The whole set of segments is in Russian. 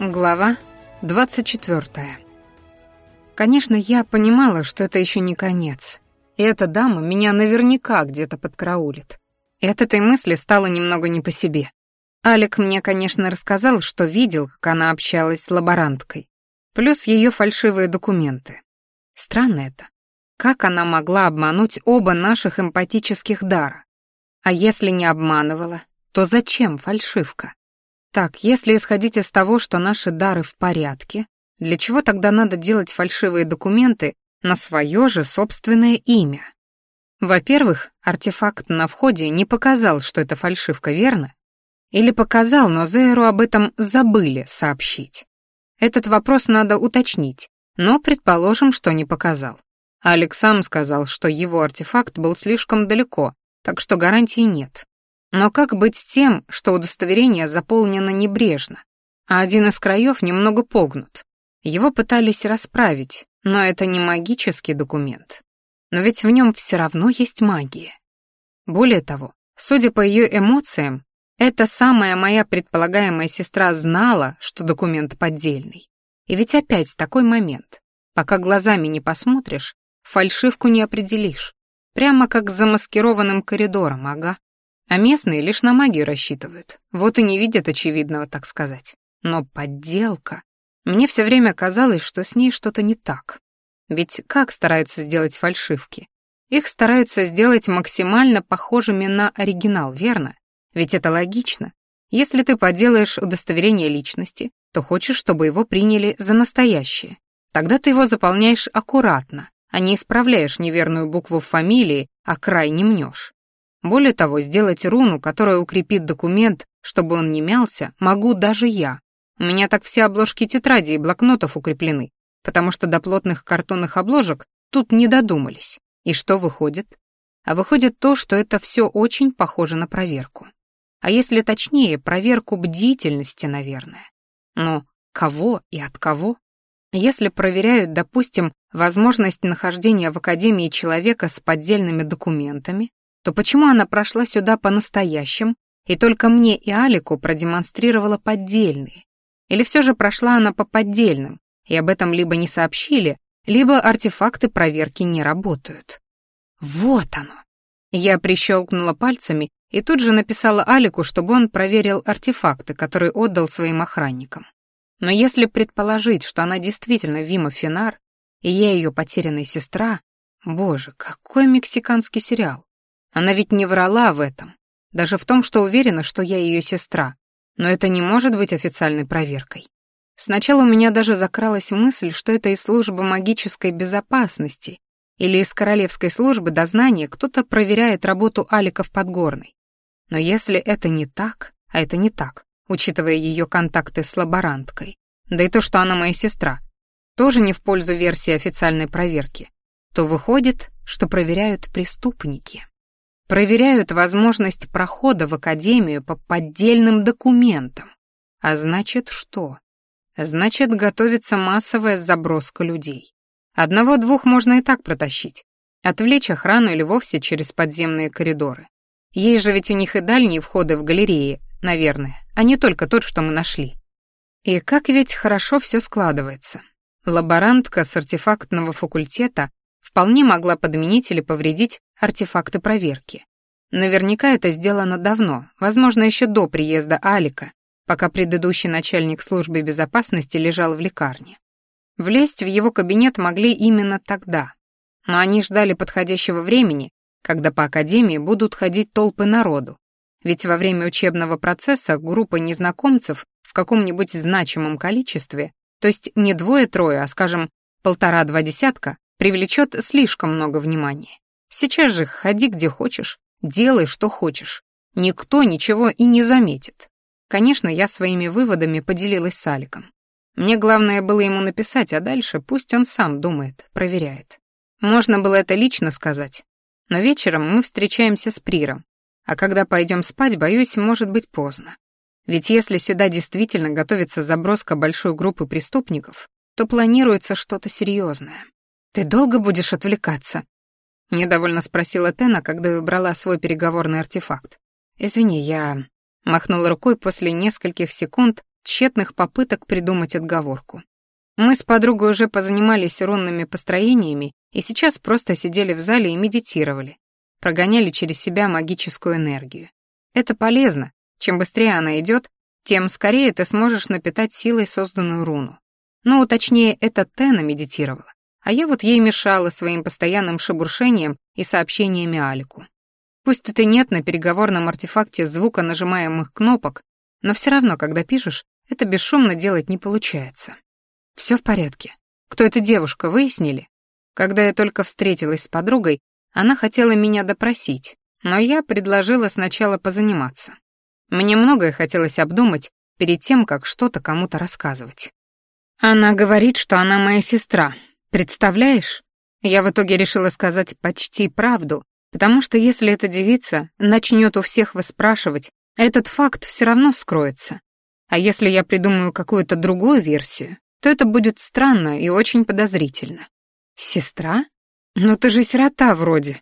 Глава 24. Конечно, я понимала, что это еще не конец. И эта дама меня наверняка где-то подкраулит. И от этой мысли стало немного не по себе. Алик мне, конечно, рассказал, что видел, как она общалась с лаборанткой. Плюс ее фальшивые документы. Странно это. Как она могла обмануть оба наших эмпатических дара? А если не обманывала, то зачем фальшивка? Так, если исходить из того, что наши дары в порядке, для чего тогда надо делать фальшивые документы на свое же собственное имя? Во-первых, артефакт на входе не показал, что это фальшивка, верно? Или показал, но Зейру об этом забыли сообщить. Этот вопрос надо уточнить, но предположим, что не показал. Алекс сам сказал, что его артефакт был слишком далеко, так что гарантии нет. Но как быть с тем, что удостоверение заполнено небрежно, а один из краев немного погнут? Его пытались расправить, но это не магический документ. Но ведь в нем все равно есть магия. Более того, судя по ее эмоциям, эта самая моя предполагаемая сестра знала, что документ поддельный. И ведь опять такой момент. Пока глазами не посмотришь, фальшивку не определишь. Прямо как с замаскированным коридором, ага. А местные лишь на магию рассчитывают. Вот и не видят очевидного, так сказать. Но подделка... Мне все время казалось, что с ней что-то не так. Ведь как стараются сделать фальшивки? Их стараются сделать максимально похожими на оригинал, верно? Ведь это логично. Если ты подделаешь удостоверение личности, то хочешь, чтобы его приняли за настоящее. Тогда ты его заполняешь аккуратно, а не исправляешь неверную букву в фамилии, а край не мнешь. Более того, сделать руну, которая укрепит документ, чтобы он не мялся, могу даже я. У меня так все обложки тетради и блокнотов укреплены, потому что до плотных картонных обложек тут не додумались. И что выходит? А выходит то, что это все очень похоже на проверку. А если точнее, проверку бдительности, наверное. Но кого и от кого? Если проверяют, допустим, возможность нахождения в Академии человека с поддельными документами, то почему она прошла сюда по-настоящим и только мне и Алику продемонстрировала поддельные? Или все же прошла она по поддельным, и об этом либо не сообщили, либо артефакты проверки не работают? Вот оно. Я прищелкнула пальцами и тут же написала Алику, чтобы он проверил артефакты, которые отдал своим охранникам. Но если предположить, что она действительно Вима Финар, и я ее потерянная сестра, боже, какой мексиканский сериал. Она ведь не врала в этом, даже в том, что уверена, что я ее сестра. Но это не может быть официальной проверкой. Сначала у меня даже закралась мысль, что это из службы магической безопасности или из королевской службы дознания кто-то проверяет работу Аликов Подгорной. Но если это не так, а это не так, учитывая ее контакты с лаборанткой, да и то, что она моя сестра, тоже не в пользу версии официальной проверки, то выходит, что проверяют преступники. Проверяют возможность прохода в академию по поддельным документам. А значит что? Значит, готовится массовая заброска людей. Одного-двух можно и так протащить. Отвлечь охрану или вовсе через подземные коридоры. Есть же ведь у них и дальние входы в галереи, наверное, а не только тот, что мы нашли. И как ведь хорошо все складывается. Лаборантка с артефактного факультета вполне могла подменить или повредить артефакты проверки. Наверняка это сделано давно, возможно, еще до приезда Алика, пока предыдущий начальник службы безопасности лежал в лекарне. Влезть в его кабинет могли именно тогда, но они ждали подходящего времени, когда по академии будут ходить толпы народу, ведь во время учебного процесса группа незнакомцев в каком-нибудь значимом количестве, то есть не двое-трое, а, скажем, полтора-два десятка, привлечет слишком много внимания. Сейчас же ходи где хочешь, делай что хочешь. Никто ничего и не заметит. Конечно, я своими выводами поделилась с Аликом. Мне главное было ему написать, а дальше пусть он сам думает, проверяет. Можно было это лично сказать. Но вечером мы встречаемся с Приром, а когда пойдем спать, боюсь, может быть поздно. Ведь если сюда действительно готовится заброска большой группы преступников, то планируется что-то серьезное. «Ты долго будешь отвлекаться?» — недовольно спросила Тена, когда выбрала свой переговорный артефакт. «Извини, я...» — махнула рукой после нескольких секунд тщетных попыток придумать отговорку. Мы с подругой уже позанимались рунными построениями и сейчас просто сидели в зале и медитировали, прогоняли через себя магическую энергию. Это полезно. Чем быстрее она идет, тем скорее ты сможешь напитать силой созданную руну. Ну, точнее, это Тена медитировала, а я вот ей мешала своим постоянным шебуршением и сообщениями Алику. Пусть это нет на переговорном артефакте звука нажимаемых кнопок, но все равно, когда пишешь, это бесшумно делать не получается. Все в порядке. Кто эта девушка, выяснили? Когда я только встретилась с подругой, она хотела меня допросить, но я предложила сначала позаниматься. Мне многое хотелось обдумать перед тем, как что-то кому-то рассказывать. Она говорит, что она моя сестра. Представляешь? Я в итоге решила сказать почти правду, потому что если эта девица начнет у всех выспрашивать, этот факт все равно вскроется. А если я придумаю какую-то другую версию, то это будет странно и очень подозрительно. Сестра? Ну ты же сирота вроде.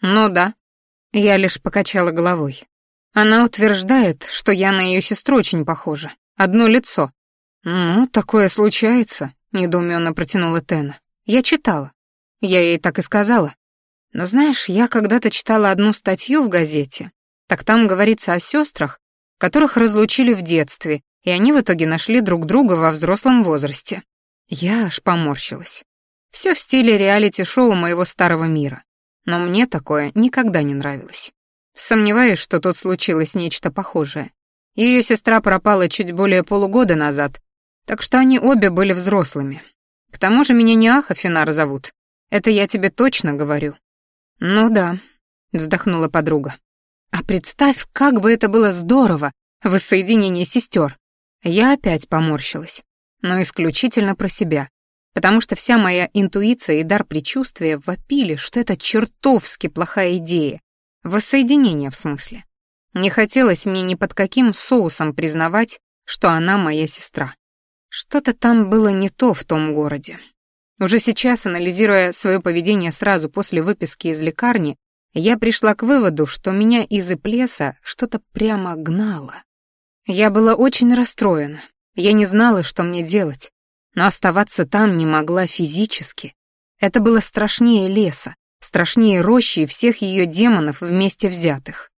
Ну да. Я лишь покачала головой. Она утверждает, что я на ее сестру очень похожа. Одно лицо. Ну, такое случается, недоуменно протянула Тена. Я читала. Я ей так и сказала. Но знаешь, я когда-то читала одну статью в газете. Так там говорится о сестрах, которых разлучили в детстве, и они в итоге нашли друг друга во взрослом возрасте. Я аж поморщилась. Все в стиле реалити-шоу моего старого мира. Но мне такое никогда не нравилось. Сомневаюсь, что тут случилось нечто похожее. Ее сестра пропала чуть более полугода назад, так что они обе были взрослыми. К тому же меня не Аха Финар зовут. Это я тебе точно говорю. Ну да, вздохнула подруга. А представь, как бы это было здорово, воссоединение сестер. Я опять поморщилась, но исключительно про себя потому что вся моя интуиция и дар предчувствия вопили, что это чертовски плохая идея. Воссоединение, в смысле. Не хотелось мне ни под каким соусом признавать, что она моя сестра. Что-то там было не то в том городе. Уже сейчас, анализируя свое поведение сразу после выписки из лекарни, я пришла к выводу, что меня из Иплеса что-то прямо гнало. Я была очень расстроена. Я не знала, что мне делать но оставаться там не могла физически. Это было страшнее леса, страшнее рощи и всех ее демонов вместе взятых.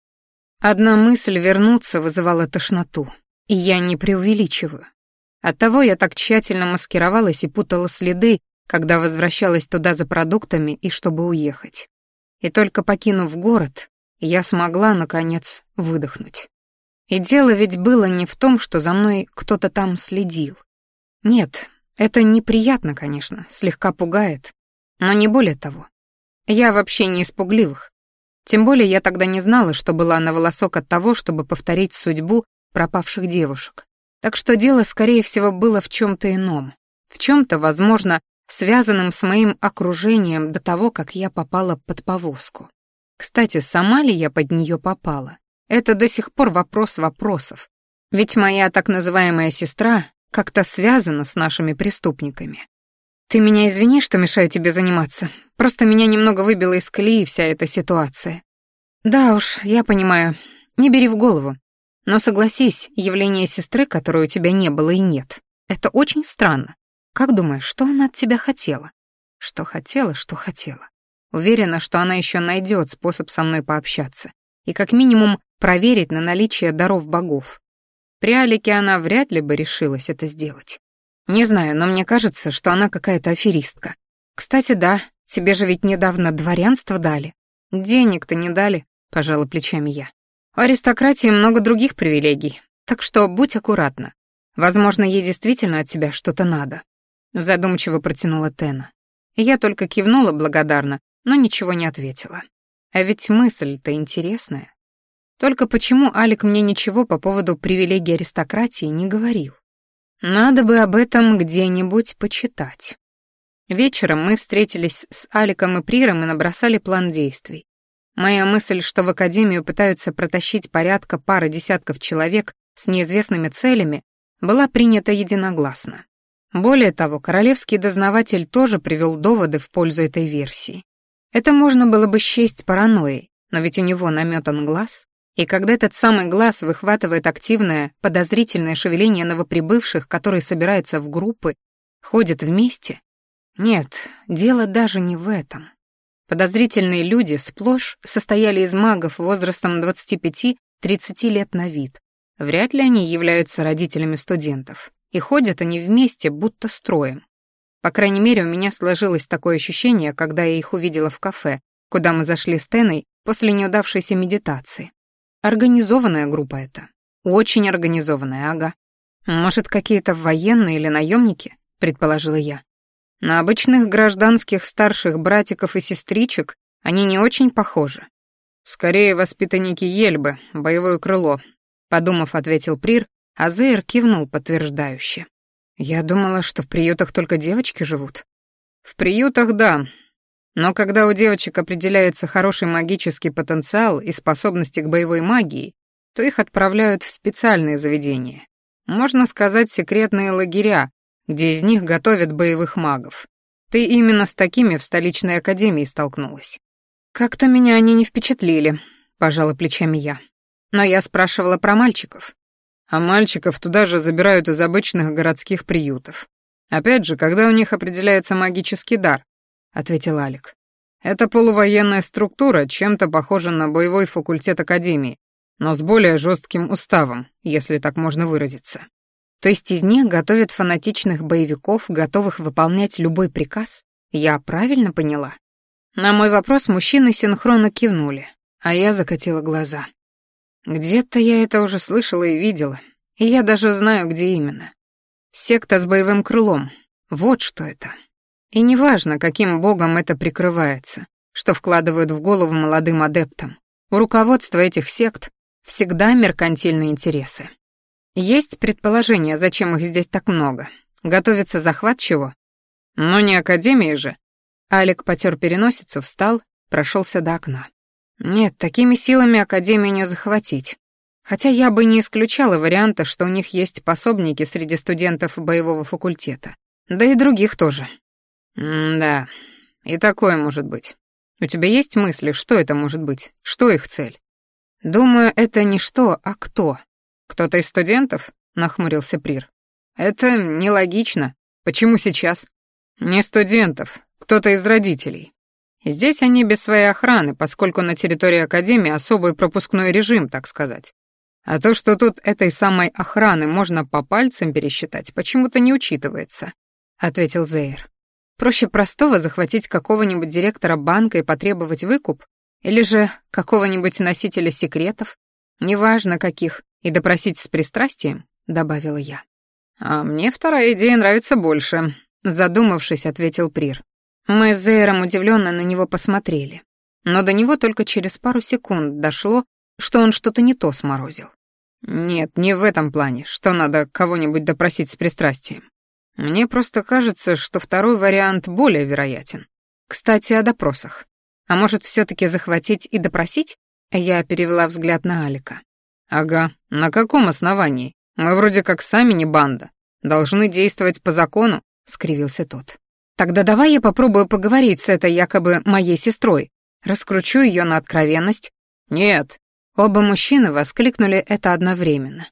Одна мысль вернуться вызывала тошноту, и я не преувеличиваю. Оттого я так тщательно маскировалась и путала следы, когда возвращалась туда за продуктами и чтобы уехать. И только покинув город, я смогла, наконец, выдохнуть. И дело ведь было не в том, что за мной кто-то там следил. Нет, это неприятно, конечно, слегка пугает, но не более того. Я вообще не испугливых. Тем более я тогда не знала, что была на волосок от того, чтобы повторить судьбу пропавших девушек. Так что дело, скорее всего, было в чем-то ином. В чем-то, возможно, связанном с моим окружением до того, как я попала под повозку. Кстати, сама ли я под нее попала? Это до сих пор вопрос вопросов. Ведь моя так называемая сестра как-то связано с нашими преступниками. Ты меня извини, что мешаю тебе заниматься. Просто меня немного выбила из колеи вся эта ситуация. Да уж, я понимаю. Не бери в голову. Но согласись, явление сестры, которой у тебя не было и нет, это очень странно. Как думаешь, что она от тебя хотела? Что хотела, что хотела. Уверена, что она еще найдет способ со мной пообщаться и как минимум проверить на наличие даров богов. При Алике она вряд ли бы решилась это сделать. Не знаю, но мне кажется, что она какая-то аферистка. Кстати, да, тебе же ведь недавно дворянство дали. Денег-то не дали, пожала плечами я. У аристократии много других привилегий, так что будь аккуратна. Возможно, ей действительно от тебя что-то надо. Задумчиво протянула Тена. Я только кивнула благодарно, но ничего не ответила. А ведь мысль-то интересная. Только почему Алик мне ничего по поводу привилегий аристократии не говорил? Надо бы об этом где-нибудь почитать. Вечером мы встретились с Аликом и Приром и набросали план действий. Моя мысль, что в академию пытаются протащить порядка пары десятков человек с неизвестными целями, была принята единогласно. Более того, королевский дознаватель тоже привел доводы в пользу этой версии. Это можно было бы счесть паранойей, но ведь у него наметан глаз. И когда этот самый глаз выхватывает активное, подозрительное шевеление новоприбывших, которые собираются в группы, ходят вместе, нет, дело даже не в этом. Подозрительные люди сплошь состояли из магов возрастом 25-30 лет на вид. Вряд ли они являются родителями студентов. И ходят они вместе, будто строем. По крайней мере, у меня сложилось такое ощущение, когда я их увидела в кафе, куда мы зашли с Теной после неудавшейся медитации. Организованная группа это. Очень организованная, ага. Может, какие-то военные или наемники, предположила я. На обычных гражданских старших братиков и сестричек они не очень похожи. Скорее, воспитанники Ельбы, боевое крыло, подумав, ответил Прир, а Зейр кивнул подтверждающе. Я думала, что в приютах только девочки живут. В приютах, да. Но когда у девочек определяется хороший магический потенциал и способности к боевой магии, то их отправляют в специальные заведения. Можно сказать, секретные лагеря, где из них готовят боевых магов. Ты именно с такими в столичной академии столкнулась. Как-то меня они не впечатлили, пожала плечами я. Но я спрашивала про мальчиков. А мальчиков туда же забирают из обычных городских приютов. Опять же, когда у них определяется магический дар, ответил Алик. Это полувоенная структура, чем-то похожа на боевой факультет академии, но с более жестким уставом, если так можно выразиться. То есть из них готовят фанатичных боевиков, готовых выполнять любой приказ? Я правильно поняла? На мой вопрос мужчины синхронно кивнули, а я закатила глаза. Где-то я это уже слышала и видела, и я даже знаю, где именно. Секта с боевым крылом. Вот что это. И неважно, каким богом это прикрывается, что вкладывают в голову молодым адептам. У руководства этих сект всегда меркантильные интересы. Есть предположение, зачем их здесь так много? Готовится захват чего? Ну не Академии же. Алик потер переносицу, встал, прошелся до окна. Нет, такими силами Академию не захватить. Хотя я бы не исключала варианта, что у них есть пособники среди студентов боевого факультета. Да и других тоже. М-да, и такое может быть. У тебя есть мысли, что это может быть? Что их цель? Думаю, это не что, а кто. «Кто-то из студентов?» — нахмурился Прир. «Это нелогично. Почему сейчас?» «Не студентов, кто-то из родителей. Здесь они без своей охраны, поскольку на территории Академии особый пропускной режим, так сказать. А то, что тут этой самой охраны можно по пальцам пересчитать, почему-то не учитывается», — ответил Зейр. «Проще простого захватить какого-нибудь директора банка и потребовать выкуп, или же какого-нибудь носителя секретов, неважно каких, и допросить с пристрастием», — добавила я. «А мне вторая идея нравится больше», — задумавшись, ответил Прир. Мы с Зейром удивленно на него посмотрели. Но до него только через пару секунд дошло, что он что-то не то сморозил. «Нет, не в этом плане, что надо кого-нибудь допросить с пристрастием. Мне просто кажется, что второй вариант более вероятен. Кстати, о допросах. А может, все таки захватить и допросить?» Я перевела взгляд на Алика. «Ага, на каком основании? Мы вроде как сами не банда. Должны действовать по закону», — скривился тот. «Тогда давай я попробую поговорить с этой якобы моей сестрой. Раскручу ее на откровенность». «Нет». Оба мужчины воскликнули это одновременно.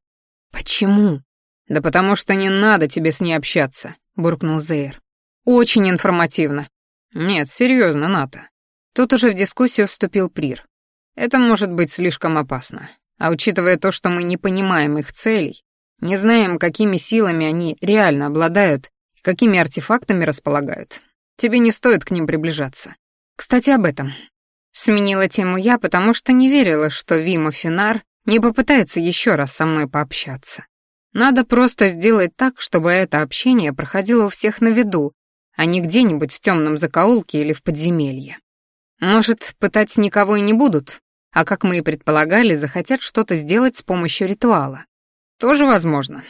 «Почему?» «Да потому что не надо тебе с ней общаться», — буркнул Зейр. «Очень информативно». «Нет, серьезно, Ната». Тут уже в дискуссию вступил Прир. «Это может быть слишком опасно. А учитывая то, что мы не понимаем их целей, не знаем, какими силами они реально обладают какими артефактами располагают, тебе не стоит к ним приближаться. Кстати, об этом. Сменила тему я, потому что не верила, что Вима Финар не попытается еще раз со мной пообщаться. Надо просто сделать так, чтобы это общение проходило у всех на виду, а не где-нибудь в темном закоулке или в подземелье. Может, пытать никого и не будут, а как мы и предполагали, захотят что-то сделать с помощью ритуала. Тоже возможно.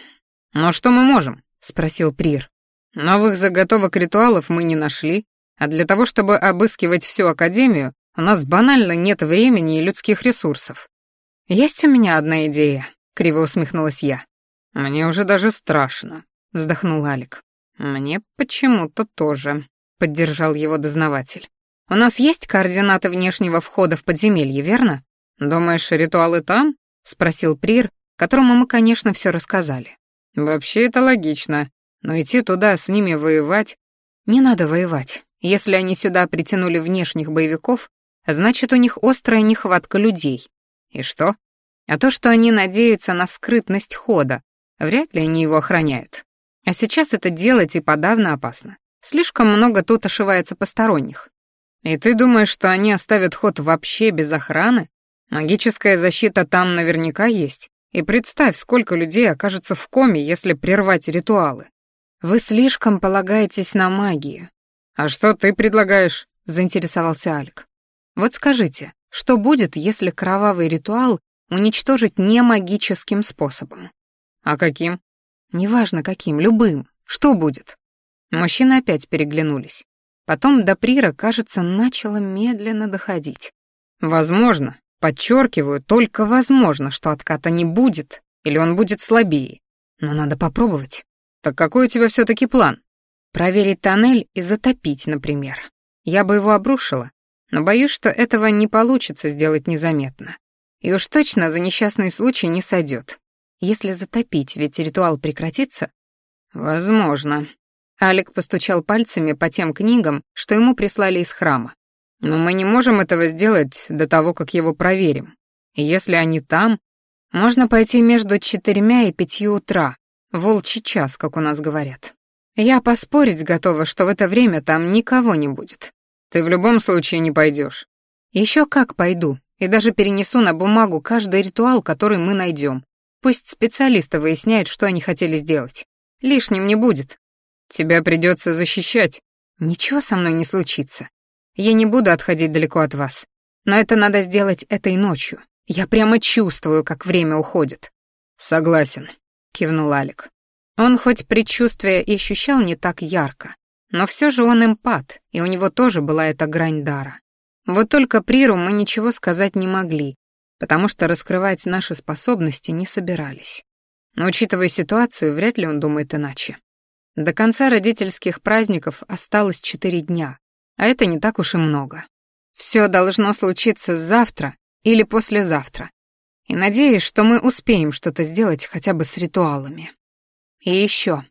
Но что мы можем? спросил Прир. Новых заготовок ритуалов мы не нашли, а для того, чтобы обыскивать всю академию, у нас банально нет времени и людских ресурсов. Есть у меня одна идея, криво усмехнулась я. Мне уже даже страшно, вздохнул Алик. Мне почему-то тоже, поддержал его дознаватель. У нас есть координаты внешнего входа в подземелье, верно? «Думаешь, ритуалы там?» — спросил Прир, которому мы, конечно, все рассказали. «Вообще это логично, но идти туда с ними воевать...» «Не надо воевать. Если они сюда притянули внешних боевиков, значит, у них острая нехватка людей. И что? А то, что они надеются на скрытность хода, вряд ли они его охраняют. А сейчас это делать и подавно опасно. Слишком много тут ошивается посторонних. И ты думаешь, что они оставят ход вообще без охраны? Магическая защита там наверняка есть. И представь, сколько людей окажется в коме, если прервать ритуалы. Вы слишком полагаетесь на магию. А что ты предлагаешь? заинтересовался Альк. Вот скажите, что будет, если кровавый ритуал уничтожить не магическим способом? А каким? Неважно каким, любым. Что будет? Мужчины опять переглянулись. Потом до Прира, кажется, начало медленно доходить. Возможно, подчеркиваю, только возможно, что отката не будет, или он будет слабее. Но надо попробовать. Так какой у тебя все таки план? Проверить тоннель и затопить, например. Я бы его обрушила, но боюсь, что этого не получится сделать незаметно. И уж точно за несчастный случай не сойдет. Если затопить, ведь ритуал прекратится? Возможно. Алик постучал пальцами по тем книгам, что ему прислали из храма. Но мы не можем этого сделать до того, как его проверим. И если они там, можно пойти между четырьмя и пятью утра, волчий час, как у нас говорят. Я поспорить готова, что в это время там никого не будет. Ты в любом случае не пойдешь. Еще как пойду, и даже перенесу на бумагу каждый ритуал, который мы найдем. Пусть специалисты выясняют, что они хотели сделать. Лишним не будет. Тебя придется защищать. Ничего со мной не случится. Я не буду отходить далеко от вас. Но это надо сделать этой ночью. Я прямо чувствую, как время уходит. Согласен, кивнул Алик. Он хоть предчувствие и ощущал не так ярко, но все же он эмпат, и у него тоже была эта грань дара. Вот только Приру мы ничего сказать не могли, потому что раскрывать наши способности не собирались. Но учитывая ситуацию, вряд ли он думает иначе. До конца родительских праздников осталось четыре дня, а это не так уж и много. Все должно случиться завтра или послезавтра. И надеюсь, что мы успеем что-то сделать хотя бы с ритуалами. И еще.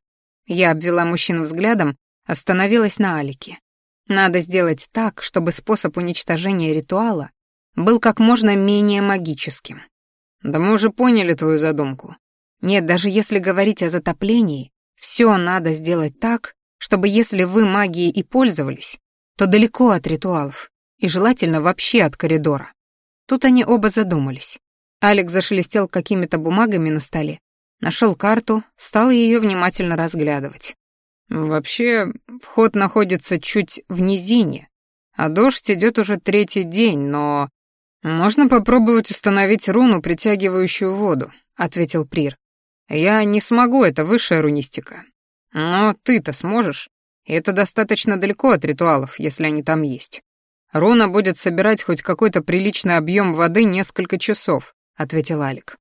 Я обвела мужчину взглядом остановилась на Алике. Надо сделать так, чтобы способ уничтожения ритуала был как можно менее магическим. Да мы уже поняли твою задумку. Нет, даже если говорить о затоплении, все надо сделать так, чтобы если вы магией и пользовались, то далеко от ритуалов, и желательно вообще от коридора. Тут они оба задумались. Алекс зашелестел какими-то бумагами на столе, нашел карту, стал ее внимательно разглядывать. Вообще, вход находится чуть в низине, а дождь идет уже третий день, но... Можно попробовать установить руну, притягивающую воду, ответил Прир. Я не смогу, это высшая рунистика. Но ты-то сможешь, и это достаточно далеко от ритуалов, если они там есть. Руна будет собирать хоть какой-то приличный объем воды несколько часов, ответил Алик.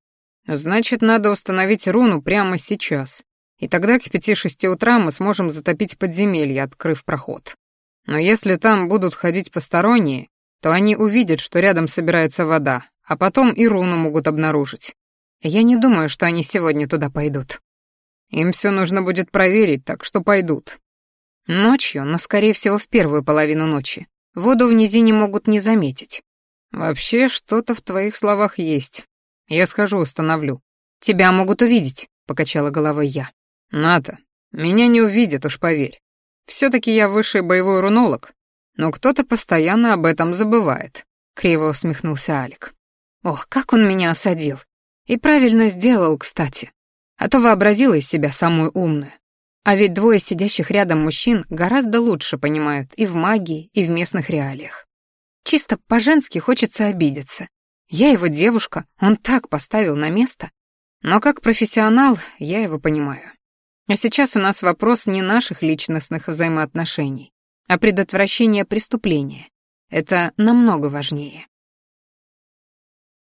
Значит, надо установить руну прямо сейчас, и тогда к пяти-шести утра мы сможем затопить подземелье, открыв проход. Но если там будут ходить посторонние, то они увидят, что рядом собирается вода, а потом и руну могут обнаружить. Я не думаю, что они сегодня туда пойдут. Им все нужно будет проверить, так что пойдут. Ночью, но, скорее всего, в первую половину ночи. Воду в низине могут не заметить. Вообще, что-то в твоих словах есть. Я схожу, установлю. Тебя могут увидеть, покачала головой я. «Ната, меня не увидят, уж поверь. Все-таки я высший боевой рунолог, но кто-то постоянно об этом забывает», — криво усмехнулся Алик. «Ох, как он меня осадил. И правильно сделал, кстати. А то вообразила из себя самую умную. А ведь двое сидящих рядом мужчин гораздо лучше понимают и в магии, и в местных реалиях. Чисто по-женски хочется обидеться. Я его девушка, он так поставил на место. Но как профессионал я его понимаю. А сейчас у нас вопрос не наших личностных взаимоотношений, а предотвращения преступления. Это намного важнее.